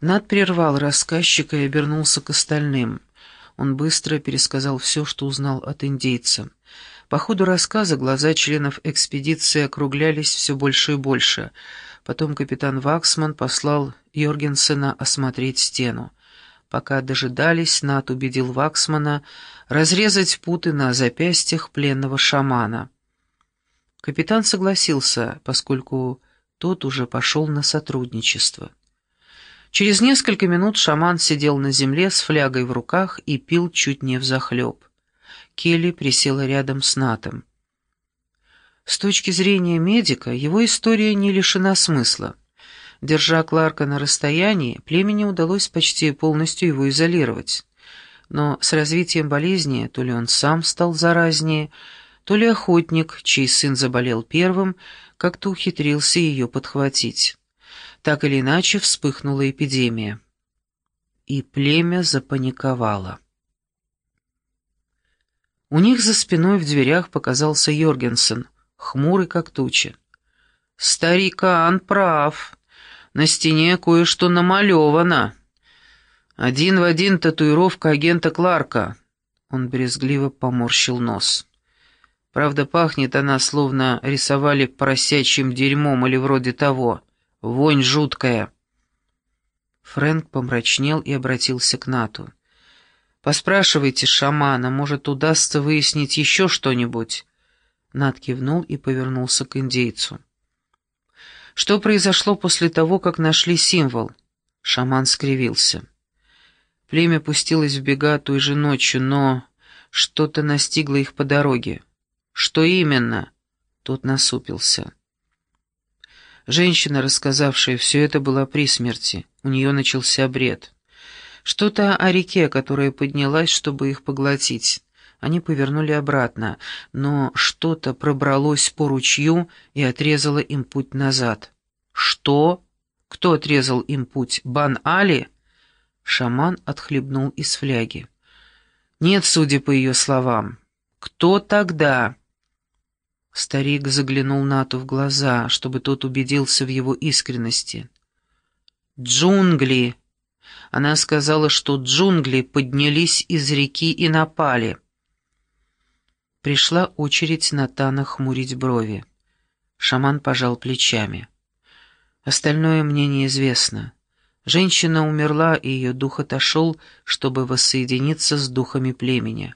Над прервал рассказчика и обернулся к остальным. Он быстро пересказал все, что узнал от индейца. По ходу рассказа глаза членов экспедиции округлялись все больше и больше. Потом капитан Ваксман послал Йоргенсена осмотреть стену. Пока дожидались, Нат убедил Ваксмана разрезать путы на запястьях пленного шамана. Капитан согласился, поскольку тот уже пошел на сотрудничество. Через несколько минут шаман сидел на земле с флягой в руках и пил чуть не взахлеб. Келли присела рядом с Натом. С точки зрения медика, его история не лишена смысла. Держа Кларка на расстоянии, племени удалось почти полностью его изолировать. Но с развитием болезни то ли он сам стал заразнее, то ли охотник, чей сын заболел первым, как-то ухитрился ее подхватить. Так или иначе вспыхнула эпидемия. И племя запаниковало. У них за спиной в дверях показался Йоргенсен, хмурый как туча. «Старикан прав. На стене кое-что намалевано. Один в один татуировка агента Кларка». Он брезгливо поморщил нос. Правда, пахнет она, словно рисовали поросячьим дерьмом или вроде того. Вонь жуткая. Фрэнк помрачнел и обратился к Нату. «Поспрашивайте шамана, может, удастся выяснить еще что-нибудь?» Нат кивнул и повернулся к индейцу. «Что произошло после того, как нашли символ?» Шаман скривился. Племя пустилось в бега той же ночью, но что-то настигло их по дороге. «Что именно?» Тот насупился. Женщина, рассказавшая все это, была при смерти. У нее начался бред. Что-то о реке, которая поднялась, чтобы их поглотить. Они повернули обратно, но что-то пробралось по ручью и отрезало им путь назад. «Что? Кто отрезал им путь? Бан-Али?» Шаман отхлебнул из фляги. «Нет, судя по ее словам. Кто тогда?» Старик заглянул Нату в глаза, чтобы тот убедился в его искренности. «Джунгли!» Она сказала, что джунгли поднялись из реки и напали. Пришла очередь Натана хмурить брови. Шаман пожал плечами. Остальное мне неизвестно. Женщина умерла, и ее дух отошел, чтобы воссоединиться с духами племени.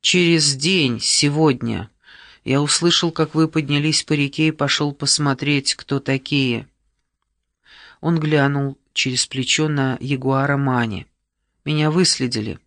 Через день, сегодня, я услышал, как вы поднялись по реке и пошел посмотреть, кто такие. Он глянул через плечо на ягуара Мани. Меня выследили.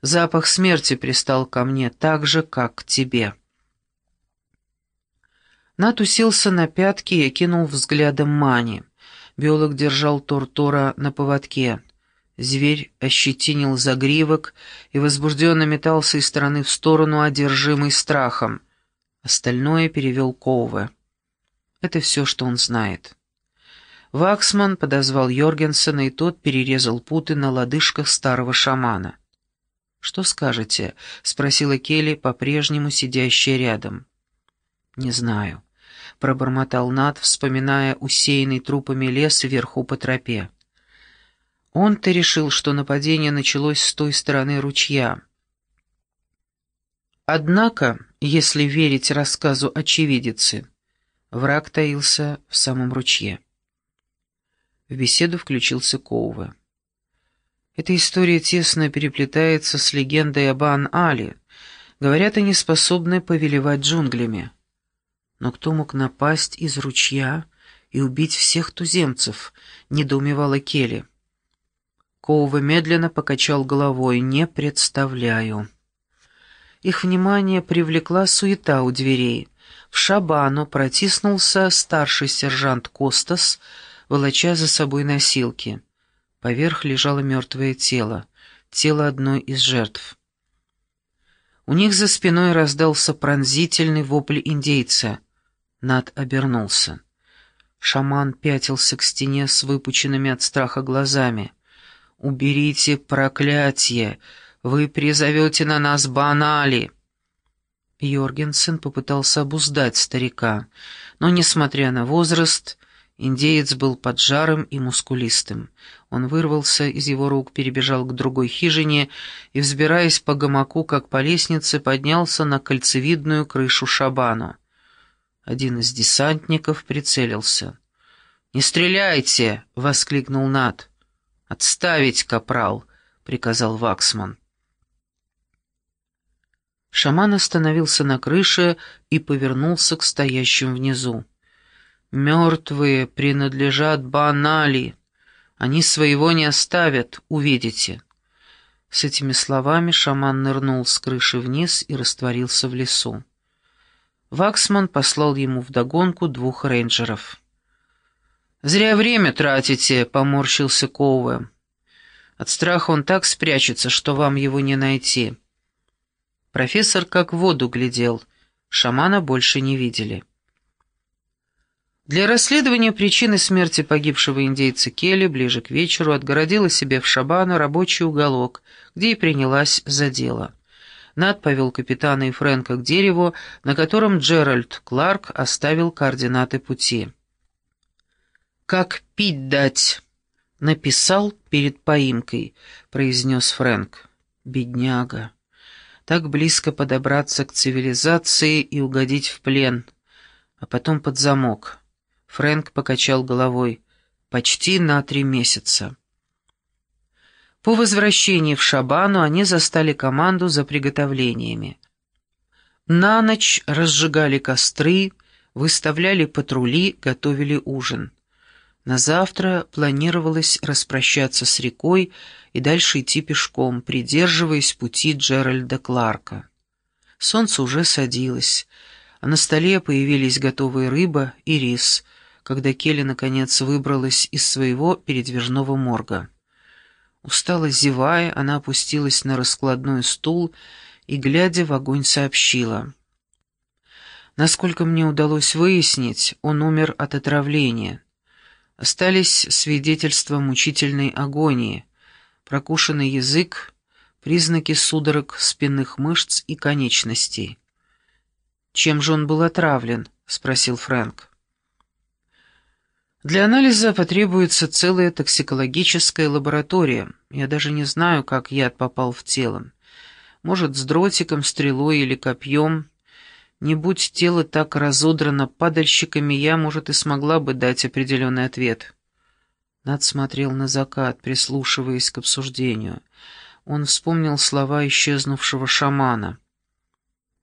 Запах смерти пристал ко мне так же, как к тебе. Нат уселся на пятки и кинул взглядом Мани. Биолог держал Тортора на поводке. Зверь ощетинил загривок и возбужденно метался из стороны в сторону, одержимый страхом. Остальное перевел Коуве. Это все, что он знает. Ваксман подозвал Йоргенсена, и тот перерезал путы на лодыжках старого шамана. «Что скажете?» — спросила Келли, по-прежнему сидящая рядом. «Не знаю», — пробормотал Над, вспоминая усеянный трупами лес вверху по тропе. Он-то решил, что нападение началось с той стороны ручья. Однако, если верить рассказу очевидицы, враг таился в самом ручье. В беседу включился Коува. Эта история тесно переплетается с легендой об Ан-Али. Говорят, они способны повелевать джунглями. Но кто мог напасть из ручья и убить всех туземцев, недоумевала Келли. Коува медленно покачал головой. «Не представляю». Их внимание привлекла суета у дверей. В шабану протиснулся старший сержант Костас, волоча за собой носилки. Поверх лежало мертвое тело, тело одной из жертв. У них за спиной раздался пронзительный вопль индейца. Над обернулся. Шаман пятился к стене с выпученными от страха глазами. «Уберите проклятие!» Вы призовете на нас банали!» Йоргенсен попытался обуздать старика, но, несмотря на возраст, Индеец был поджарым и мускулистым. Он вырвался из его рук, перебежал к другой хижине и, взбираясь по гамаку, как по лестнице, поднялся на кольцевидную крышу шабану. Один из десантников прицелился. «Не стреляйте!» — воскликнул Нат. «Отставить, капрал!» — приказал Ваксман. Шаман остановился на крыше и повернулся к стоящим внизу. Мертвые принадлежат Банали. Они своего не оставят, увидите». С этими словами шаман нырнул с крыши вниз и растворился в лесу. Ваксман послал ему вдогонку двух рейнджеров. «Зря время тратите», — поморщился Коуэ. «От страха он так спрячется, что вам его не найти». Профессор как в воду глядел, шамана больше не видели. Для расследования причины смерти погибшего индейца Келли ближе к вечеру отгородила себе в Шабану рабочий уголок, где и принялась за дело. Над повел капитана и Фрэнка к дереву, на котором Джеральд Кларк оставил координаты пути. «Как пить дать?» «Написал перед поимкой», — произнес Фрэнк. «Бедняга. Так близко подобраться к цивилизации и угодить в плен, а потом под замок». Фрэнк покачал головой. «Почти на три месяца». По возвращении в Шабану они застали команду за приготовлениями. На ночь разжигали костры, выставляли патрули, готовили ужин. На завтра планировалось распрощаться с рекой и дальше идти пешком, придерживаясь пути Джеральда Кларка. Солнце уже садилось, а на столе появились готовая рыба и рис — когда Келли наконец выбралась из своего передвижного морга. Устало зевая, она опустилась на раскладной стул и, глядя в огонь, сообщила. Насколько мне удалось выяснить, он умер от отравления. Остались свидетельства мучительной агонии, прокушенный язык, признаки судорог спинных мышц и конечностей. «Чем же он был отравлен?» — спросил Фрэнк. Для анализа потребуется целая токсикологическая лаборатория. Я даже не знаю, как яд попал в тело. Может, с дротиком, стрелой или копьем. Не будь тело так разодрано падальщиками, я, может, и смогла бы дать определенный ответ. Над смотрел на закат, прислушиваясь к обсуждению. Он вспомнил слова исчезнувшего шамана.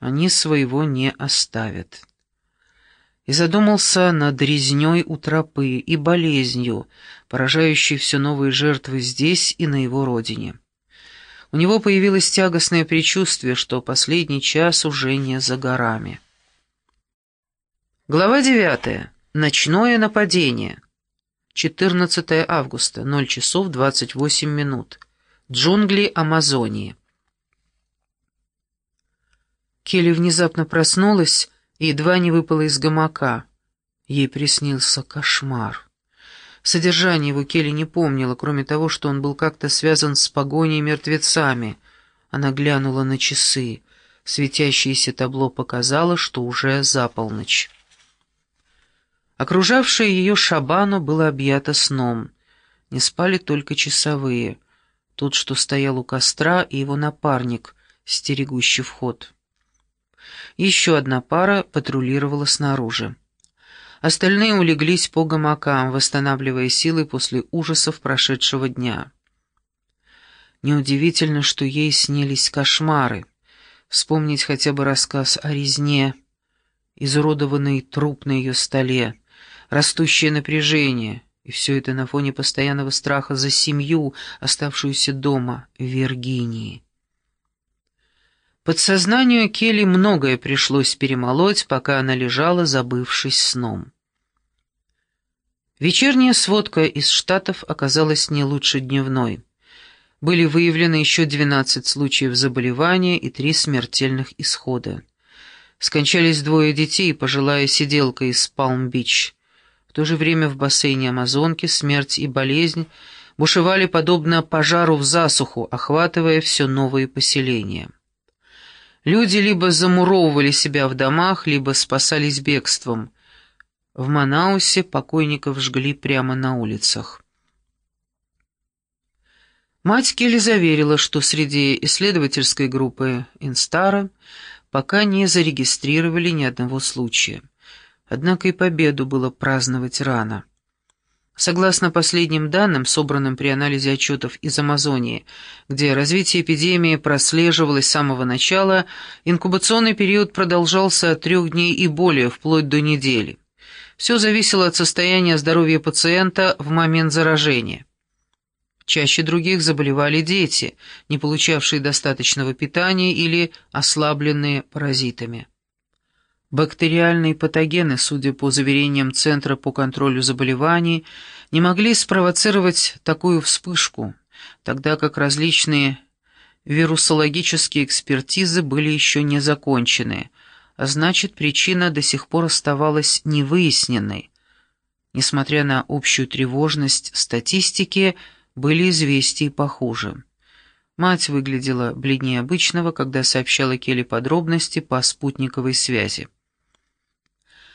«Они своего не оставят» и задумался над резней у тропы и болезнью, поражающей все новые жертвы здесь и на его родине. У него появилось тягостное предчувствие, что последний час уже не за горами. Глава 9. Ночное нападение. 14 августа, 0 часов 28 минут. Джунгли Амазонии. Келли внезапно проснулась и едва не выпала из гамака. Ей приснился кошмар. Содержание его Келли не помнила, кроме того, что он был как-то связан с погоней мертвецами. Она глянула на часы. Светящееся табло показало, что уже за полночь. Окружавшее ее шабану было объято сном. Не спали только часовые. Тот, что стоял у костра, и его напарник, стерегущий вход. Еще одна пара патрулировала снаружи. Остальные улеглись по гамакам, восстанавливая силы после ужасов прошедшего дня. Неудивительно, что ей снились кошмары. Вспомнить хотя бы рассказ о резне, изуродованный труп на ее столе, растущее напряжение, и все это на фоне постоянного страха за семью, оставшуюся дома, в Виргинии. Подсознанию Келли многое пришлось перемолоть, пока она лежала, забывшись сном. Вечерняя сводка из Штатов оказалась не лучше дневной. Были выявлены еще 12 случаев заболевания и три смертельных исхода. Скончались двое детей, пожилая сиделка из Палм-Бич. В то же время в бассейне Амазонки смерть и болезнь бушевали подобно пожару в засуху, охватывая все новые поселения. Люди либо замуровывали себя в домах, либо спасались бегством. В Манаусе покойников жгли прямо на улицах. Мать Келли заверила, что среди исследовательской группы Инстара пока не зарегистрировали ни одного случая. Однако и победу было праздновать рано. Согласно последним данным, собранным при анализе отчетов из Амазонии, где развитие эпидемии прослеживалось с самого начала, инкубационный период продолжался от трех дней и более, вплоть до недели. Все зависело от состояния здоровья пациента в момент заражения. Чаще других заболевали дети, не получавшие достаточного питания или ослабленные паразитами. Бактериальные патогены, судя по заверениям Центра по контролю заболеваний, не могли спровоцировать такую вспышку, тогда как различные вирусологические экспертизы были еще не закончены, значит, причина до сих пор оставалась невыясненной. Несмотря на общую тревожность статистики, были известия похуже. Мать выглядела бледнее обычного, когда сообщала Келли подробности по спутниковой связи.